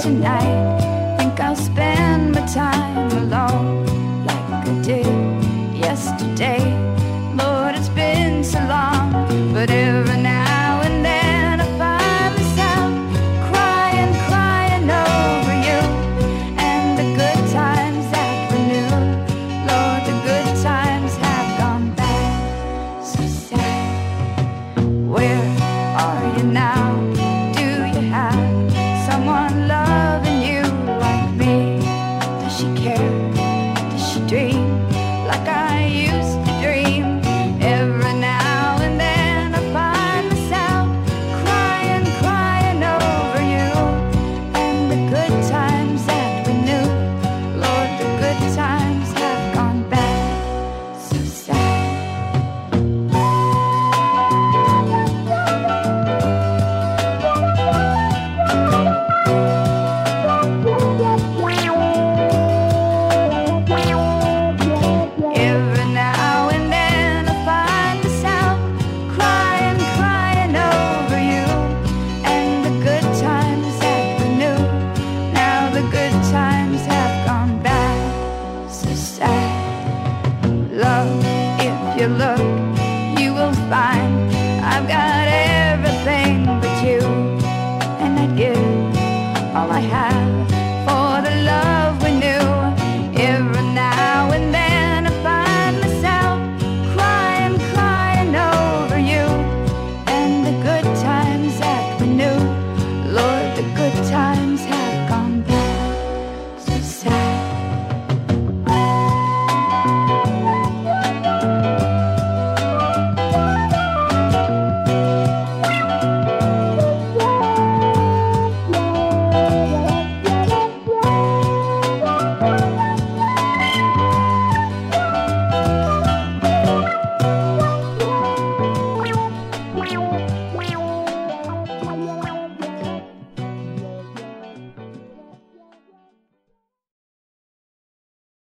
tonight. Think I'll spend my time alone like I did yesterday. Lord, it's been so long, but every now and then I find myself crying, crying over you and the good times that we. Lord, the good times have gone back so sad. Where are you now? free. you look, you will find.